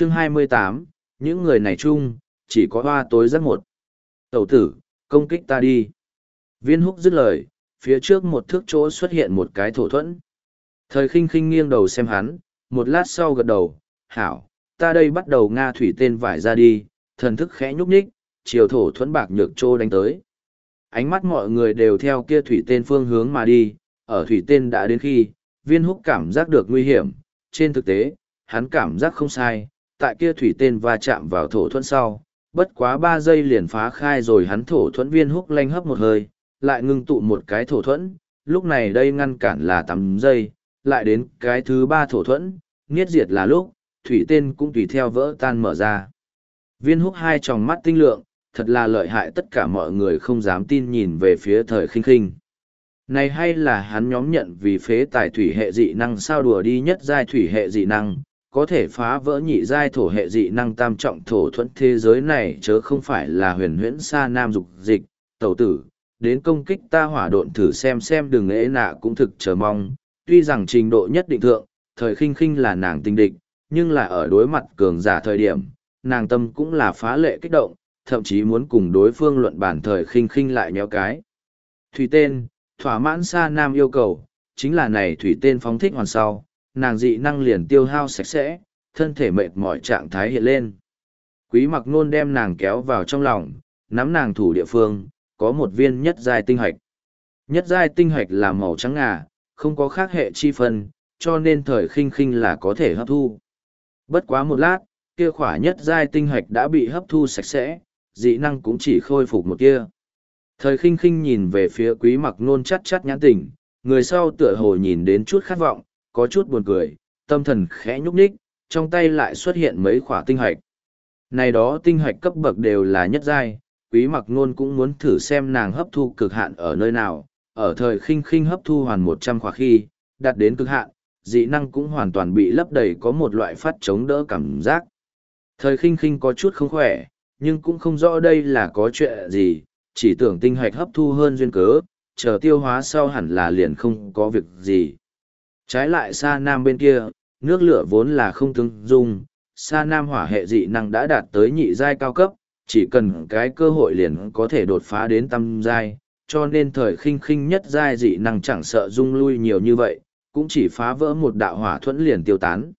chương 28, những người này chung, chỉ có hoa tối rất một. Tẩu tử, công kích ta đi. Viên húc dứt lời, phía trước một thước chỗ xuất hiện một cái thổ thuẫn. Thời khinh khinh nghiêng đầu xem hắn, một lát sau gật đầu, hảo, ta đây bắt đầu Nga thủy tên vải ra đi, thần thức khẽ nhúc nhích, chiều thổ thuẫn bạc nhược trô đánh tới. Ánh mắt mọi người đều theo kia thủy tên phương hướng mà đi, ở thủy tên đã đến khi, viên húc cảm giác được nguy hiểm, trên thực tế, hắn cảm giác không sai, tại kia thủy tên va chạm vào thổ thuẫn sau, bất quá ba giây liền phá khai rồi hắn thổ thuẫn viên húc lanh hấp một hơi, lại ngưng tụ một cái thổ thuẫn, lúc này đây ngăn cản là tám giây, lại đến cái thứ ba thổ thuẫn, nghiết diệt là lúc, thủy tên cũng tùy theo vỡ tan mở ra. Viên húc hai tròng mắt tinh lượng, thật là lợi hại tất cả mọi người không dám tin nhìn về phía thời khinh khinh. Này hay là hắn nhóm nhận vì phế tài thủy hệ dị năng sao đùa đi nhất giai thủy hệ dị năng, có thể phá vỡ nhị giai thổ hệ dị năng tam trọng thổ thuẫn thế giới này chớ không phải là huyền huyễn xa nam dục dịch, tẩu tử, đến công kích ta hỏa độn thử xem xem đừng ế nạ cũng thực chờ mong, tuy rằng trình độ nhất định thượng, thời khinh khinh là nàng tinh địch, nhưng là ở đối mặt cường giả thời điểm, nàng tâm cũng là phá lệ kích động, thậm chí muốn cùng đối phương luận bản thời khinh khinh lại nhéo cái. Thủy tên, thỏa mãn xa nam yêu cầu, chính là này thủy tên phóng thích hoàn sau, nàng dị năng liền tiêu hao sạch sẽ, thân thể mệt mỏi trạng thái hiện lên. Quý mặc nôn đem nàng kéo vào trong lòng, nắm nàng thủ địa phương, có một viên nhất giai tinh hạch. Nhất giai tinh hạch là màu trắng ngà, không có khác hệ chi phân, cho nên thời khinh khinh là có thể hấp thu. Bất quá một lát, kia khỏa nhất giai tinh hạch đã bị hấp thu sạch sẽ, dị năng cũng chỉ khôi phục một kia. Thời khinh khinh nhìn về phía quý mặc nôn chắt chắt nhãn tỉnh, người sau tựa hồ nhìn đến chút khát vọng, có chút buồn cười, tâm thần khẽ nhúc nhích, trong tay lại xuất hiện mấy khỏa tinh hạch. Này đó tinh hạch cấp bậc đều là nhất giai, quý mặc nôn cũng muốn thử xem nàng hấp thu cực hạn ở nơi nào, ở thời khinh khinh hấp thu hoàn một trăm khi, đạt đến cực hạn, dị năng cũng hoàn toàn bị lấp đầy có một loại phát chống đỡ cảm giác. Thời khinh khinh có chút không khỏe, nhưng cũng không rõ đây là có chuyện gì, chỉ tưởng tinh hạch hấp thu hơn duyên cớ, chờ tiêu hóa sau hẳn là liền không có việc gì. Trái lại xa nam bên kia, nước lửa vốn là không tương dung, xa nam hỏa hệ dị năng đã đạt tới nhị giai cao cấp, chỉ cần cái cơ hội liền có thể đột phá đến tam giai, cho nên thời khinh khinh nhất giai dị năng chẳng sợ dung lui nhiều như vậy, cũng chỉ phá vỡ một đạo hỏa thuẫn liền tiêu tán.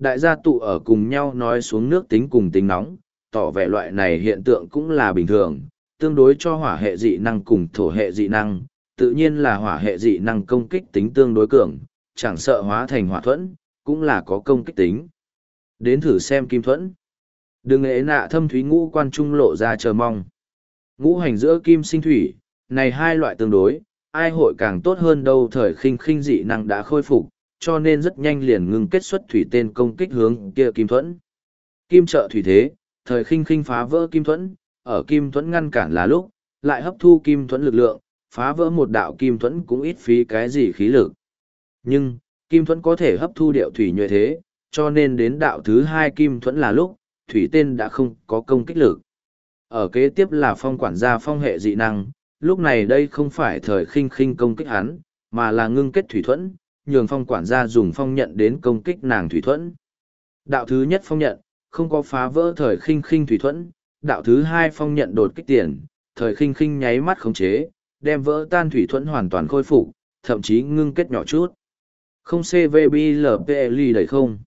Đại gia tụ ở cùng nhau nói xuống nước tính cùng tính nóng, tỏ vẻ loại này hiện tượng cũng là bình thường, tương đối cho hỏa hệ dị năng cùng thổ hệ dị năng, tự nhiên là hỏa hệ dị năng công kích tính tương đối cường, chẳng sợ hóa thành hỏa thuẫn, cũng là có công kích tính. Đến thử xem kim thuẫn. Đừng ế nạ thâm thúy ngũ quan trung lộ ra chờ mong. Ngũ hành giữa kim sinh thủy, này hai loại tương đối, ai hội càng tốt hơn đâu thời khinh khinh dị năng đã khôi phục, cho nên rất nhanh liền ngừng kết xuất thủy tên công kích hướng kia kim thuẫn. Kim trợ thủy thế, thời khinh khinh phá vỡ kim thuẫn, ở kim thuẫn ngăn cản là lúc, lại hấp thu kim thuẫn lực lượng, phá vỡ một đạo kim thuẫn cũng ít phí cái gì khí lực. Nhưng, kim thuẫn có thể hấp thu điệu thủy nhuệ thế, cho nên đến đạo thứ hai kim thuẫn là lúc, thủy tên đã không có công kích lực. Ở kế tiếp là phong quản gia phong hệ dị năng, lúc này đây không phải thời khinh khinh công kích hắn, mà là ngưng kết thủy thuẫn, nhường phong quản gia dùng phong nhận đến công kích nàng thủy thuẫn. Đạo thứ nhất phong nhận, không có phá vỡ thời khinh khinh thủy thuẫn, đạo thứ hai phong nhận đột kích tiền, thời khinh khinh nháy mắt khống chế, đem vỡ tan thủy thuẫn hoàn toàn khôi phục, thậm chí ngưng kết nhỏ chút. Không CVBLPLI đầy không.